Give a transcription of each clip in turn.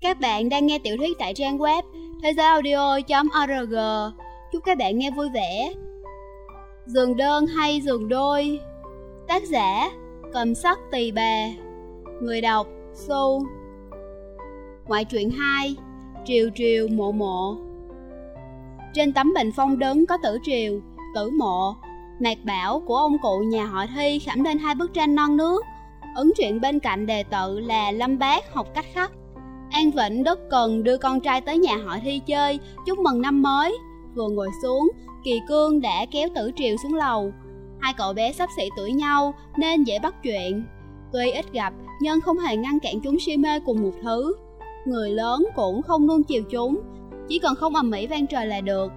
Các bạn đang nghe tiểu thuyết tại trang web thế giới audio.org. Chúc các bạn nghe vui vẻ. Giường đơn hay giường đôi? Tác giả Cầm sắc tỳ bà. Người đọc Su. Ngoại truyện 2 Triều triều mộ mộ. Trên tấm bình phong đứng có tử triều, tử mộ. Mạc bảo của ông cụ nhà họ Thi khảm lên hai bức tranh non nước. Ấn truyện bên cạnh đề tự là Lâm Bác học cách khắc. An vĩnh đất cần đưa con trai tới nhà họ Thi chơi Chúc mừng năm mới. Vừa ngồi xuống, Kỳ Cương đã kéo tử triều xuống lầu. Hai cậu bé sắp xỉ tuổi nhau nên dễ bắt chuyện. Tuy ít gặp nhưng không hề ngăn cản chúng si mê cùng một thứ. Người lớn cũng không nuông chiều chúng Chỉ cần không ầm ĩ vang trời là được.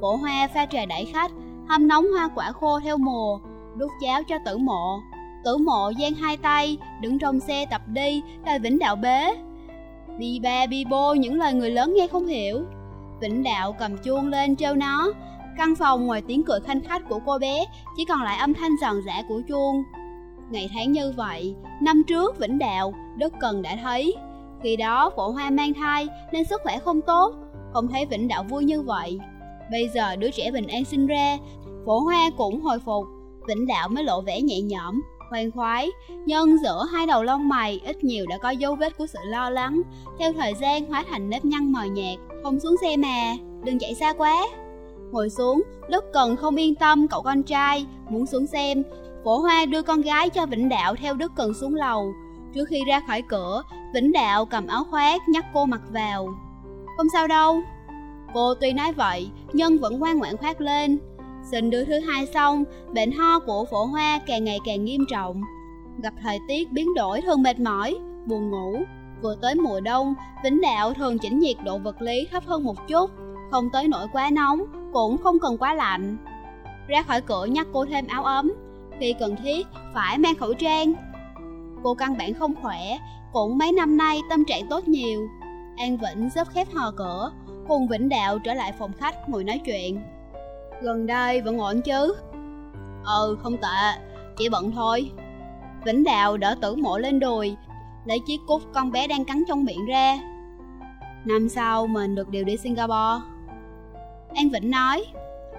Cổ hoa pha trà đẩy khách Hâm nóng hoa quả khô theo mùa Đút cháo cho tử mộ. Tử mộ giang hai tay Đứng trong xe tập đi Đòi Vĩnh Đạo bế. Bi ba, bi bô, những lời người lớn nghe không hiểu. Vĩnh Đạo cầm chuông lên treo nó. Căn phòng ngoài tiếng cười khanh khách của cô bé, Chỉ còn lại âm thanh giòn giã của chuông. Ngày tháng như vậy, Năm trước Vĩnh Đạo, Đất Cần đã thấy. Khi đó phổ hoa mang thai, Nên sức khỏe không tốt. Không thấy Vĩnh Đạo vui như vậy. Bây giờ đứa trẻ bình an sinh ra, Phổ hoa cũng hồi phục. Vĩnh Đạo mới lộ vẻ nhẹ nhõm khoan khoái. Nhưng giữa hai đầu lông mày, ít nhiều đã có dấu vết của sự lo lắng. Theo thời gian hóa thành nếp nhăn mờ nhạt, không xuống xe mà. Đừng chạy xa quá. Ngồi xuống, lúc cần không yên tâm, cậu con trai, muốn xuống xem. Phổ hoa đưa con gái cho vĩnh đạo theo đức cần xuống lầu. Trước khi ra khỏi cửa, vĩnh đạo cầm áo khoác nhắc cô mặc vào. Không sao đâu. Cô tuy nói vậy, nhưng vẫn ngoan ngoãn khoác lên. Sinh đứa thứ hai xong, bệnh ho của phổ hoa càng ngày càng nghiêm trọng. Gặp thời tiết biến đổi thường mệt mỏi, buồn ngủ. Vừa tới mùa đông, Vĩnh Đạo thường chỉnh nhiệt độ vật lý thấp hơn một chút, không tới nỗi quá nóng, cũng không cần quá lạnh. Ra khỏi cửa nhắc cô thêm áo ấm, khi cần thiết phải mang khẩu trang. Cô căn bản không khỏe, cũng mấy năm nay tâm trạng tốt nhiều. An Vĩnh giúp khép hò cửa, cùng Vĩnh Đạo trở lại phòng khách ngồi nói chuyện. Gần đây vẫn ổn chứ? Ừ không tệ, Chỉ bận thôi. Vĩnh Đào đỡ tử mộ lên đùi, Lấy chiếc cúc con bé đang cắn trong miệng ra. Năm sau mình được điều đi Singapore. An Vĩnh nói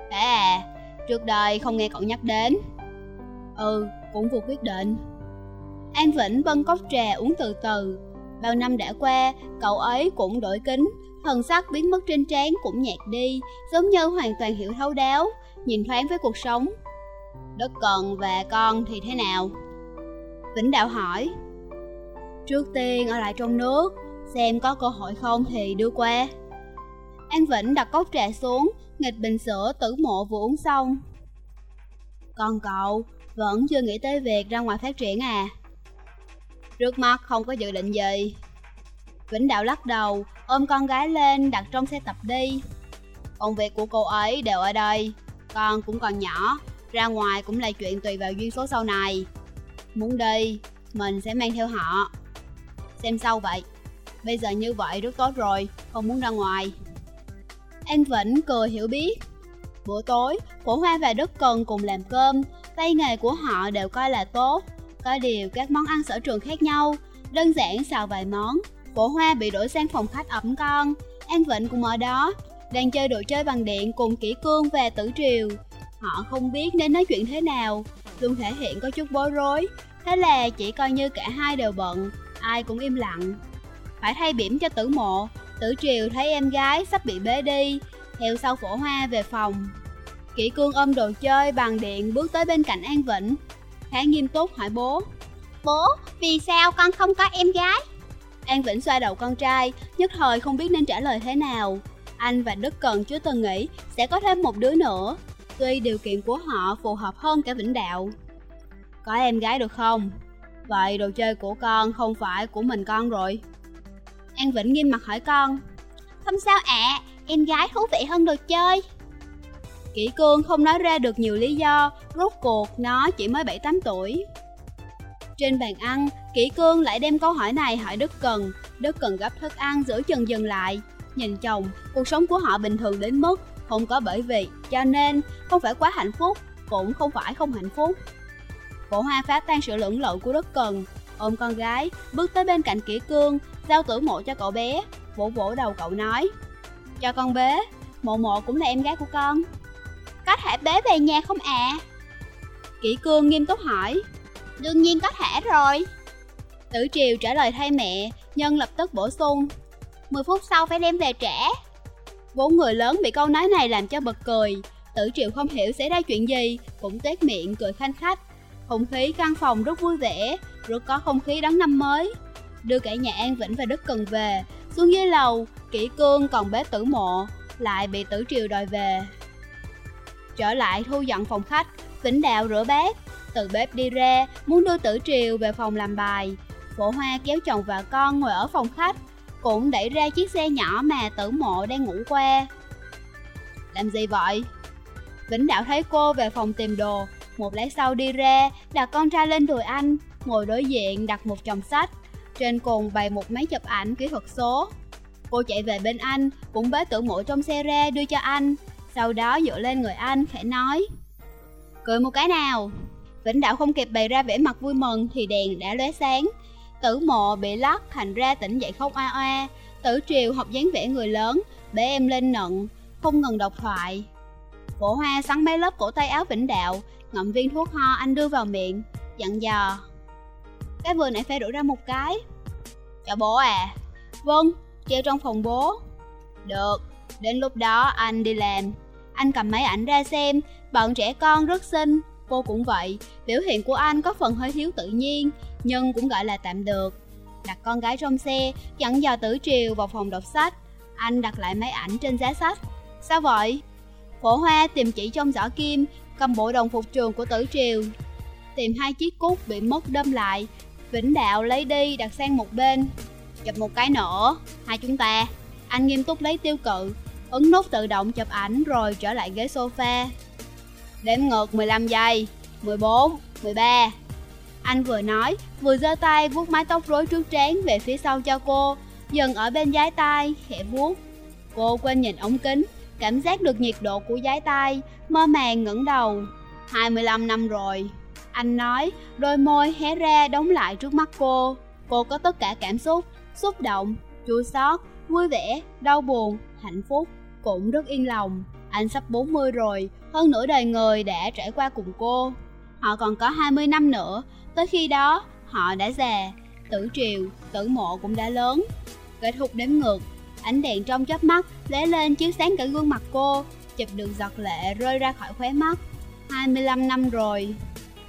À Trước đây không nghe cậu nhắc đến. Ừ cũng vừa quyết định. An Vĩnh bưng cốc trà uống từ từ. Bao năm đã qua, Cậu ấy cũng đổi kính thần sắc biến mất trên trán cũng nhạt đi, giống như hoàn toàn hiểu thấu đáo, nhìn thoáng với cuộc sống. Đất cần và con thì thế nào? Vĩnh Đạo hỏi. Trước tiên ở lại trong nước, xem có cơ hội không thì đưa qua. An Vĩnh đặt cốc trà xuống, nghịch bình sữa tử mộ vừa uống xong. Còn cậu, vẫn chưa nghĩ tới việc ra ngoài phát triển à? Trước mắt không có dự định gì, Vĩnh Đạo lắc đầu, ôm con gái lên đặt trong xe tập đi. Công việc của cô ấy đều ở đây, con cũng còn nhỏ, ra ngoài cũng là chuyện tùy vào duyên số sau này. Muốn đi, mình sẽ mang theo họ. Xem sau vậy, bây giờ như vậy rất tốt rồi, không muốn ra ngoài. An Vĩnh cười hiểu biết. Buổi tối, Phổ Hoa và Đức Cần cùng làm cơm, tay nghề của họ đều coi là tốt. Có điều các món ăn sở trường khác nhau, đơn giản xào vài món, Cổ hoa bị đổi sang phòng khách ẩm con. An Vịnh cũng ở đó Đang chơi đồ chơi bằng điện cùng Kỷ Cương và Tử Triều. Họ không biết nên nói chuyện thế nào Luôn thể hiện có chút bối rối. Thế là chỉ coi như cả hai đều bận Ai cũng im lặng. Phải thay biểm cho tử mộ Tử Triều thấy em gái sắp bị bế đi Theo sau phổ hoa về phòng. Kỷ Cương ôm đồ chơi bằng điện bước tới bên cạnh An Vịnh Khá nghiêm túc hỏi bố. Bố, vì sao con không có em gái? An Vĩnh xoa đầu con trai, nhất thời không biết nên trả lời thế nào. Anh và Đức Cần chưa từng nghĩ sẽ có thêm một đứa nữa, tuy điều kiện của họ phù hợp hơn cả Vĩnh Đạo. Có em gái được không? Vậy đồ chơi của con không phải của mình con rồi. An Vĩnh nghiêm mặt hỏi con. Không sao ạ, em gái thú vị hơn đồ chơi. Kỷ Cương không nói ra được nhiều lý do, rốt cuộc nó chỉ mới 7-8 tuổi. Trên bàn ăn, Kỷ Cương lại đem câu hỏi này hỏi Đức Cần. Đức Cần gấp thức ăn giữa chừng dừng lại. Nhìn chồng, cuộc sống của họ bình thường đến mức không có bởi vì, cho nên không phải quá hạnh phúc, cũng không phải không hạnh phúc. Cổ hoa phá tan sự lưỡng lự của Đức Cần, ôm con gái, bước tới bên cạnh kỷ cương, giao tử mộ cho cậu bé, vỗ vỗ đầu cậu nói. Cho con bế, mộ mộ cũng là em gái của con. Có thể bế về nhà không ạ? À? Kỷ cương nghiêm túc hỏi. Đương nhiên có thể rồi. Tử triều trả lời thay mẹ, nhân lập tức bổ sung. 10 phút sau phải đem về trẻ. Bốn người lớn bị câu nói này làm cho bật cười. Tử triều không hiểu xảy ra chuyện gì, cũng tét miệng cười khanh khách. Không khí căn phòng rất vui vẻ, rất có không khí đón năm mới. Đưa cả nhà An Vĩnh và Đức Cần về, xuống dưới lầu, kỹ cương còn bế tử mộ, lại bị tử triều đòi về. Trở lại thu dọn phòng khách, Vĩnh Đạo rửa bát, từ bếp đi ra, muốn đưa tử triều về phòng làm bài. Phổ Hoa kéo chồng và con ngồi ở phòng khách, cũng đẩy ra chiếc xe nhỏ mà tử mộ đang ngủ qua. Làm gì vậy? Vĩnh Đạo thấy cô về phòng tìm đồ, một lát sau đi ra, đặt con trai lên đùi anh, ngồi đối diện đặt một chồng sách. Trên cùng bày một máy chụp ảnh kỹ thuật số. Cô chạy về bên anh, cũng bế tử mộ trong xe ra đưa cho anh, sau đó dựa lên người anh, khẽ nói. Cười một cái nào. Vĩnh Đạo không kịp bày ra vẻ mặt vui mừng thì đèn đã lóe sáng. Tử mộ bị lắc thành ra tỉnh dậy khóc oa oa. Tử triều học dáng vẻ người lớn, bế em lên nận, không ngừng độc thoại. Phổ hoa sắn mấy lớp cổ tay áo Vĩnh Đạo, ngậm viên thuốc ho anh đưa vào miệng, dặn dò. Cái vừa nãy phải đổ ra một cái. Chào bố à? Vâng, treo trong phòng bố. Được, đến lúc đó anh đi làm. Anh cầm máy ảnh ra xem, bọn trẻ con rất xinh, cô cũng vậy. Biểu hiện của anh có phần hơi thiếu tự nhiên, nhưng cũng gọi là tạm được. Đặt con gái trong xe, dẫn dò tử triều vào phòng đọc sách. Anh đặt lại máy ảnh trên giá sách. Sao vậy? Phổ hoa tìm chỉ trong giỏ kim, cầm bộ đồng phục trường của tử triều. Tìm hai chiếc cúc bị mất đâm lại. Vĩnh đạo lấy đi đặt sang một bên. Chụp một cái nữa, hai chúng ta. Anh nghiêm túc lấy tiêu cự, ấn nút tự động chụp ảnh rồi trở lại ghế sofa. Đếm ngược 15 giây, 14, 13. Anh vừa nói, vừa giơ tay vuốt mái tóc rối trước trán về phía sau cho cô, dần ở bên giái tay khẽ vuốt. Cô quên nhìn ống kính, cảm giác được nhiệt độ của giái tay, mơ màng ngẩng đầu. 25 năm rồi. Anh nói, đôi môi hé ra đóng lại trước mắt cô. Cô có tất cả cảm xúc, xúc động, chua xót, vui vẻ, đau buồn, hạnh phúc, cũng rất yên lòng. Anh sắp 40 rồi, hơn nửa đời người đã trải qua cùng cô. Họ còn có 20 năm nữa, tới khi đó họ đã già, tử triều, tử mộ cũng đã lớn. Kết thúc đếm ngược, ánh đèn trong chớp mắt lóe lên chiếu sáng cả gương mặt cô, chụp được giọt lệ rơi ra khỏi khóe mắt. 25 năm rồi.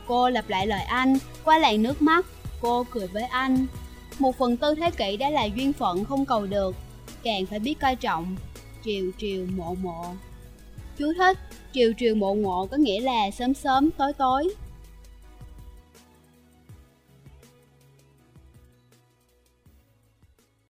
Cô lặp lại lời anh, qua làn nước mắt, cô cười với anh. Một phần tư thế kỷ đã là duyên phận không cầu được, càng phải biết coi trọng. Triều triều mộ mộ. Chú thích, triều triều mộ ngộ có nghĩa là sớm sớm tối tối.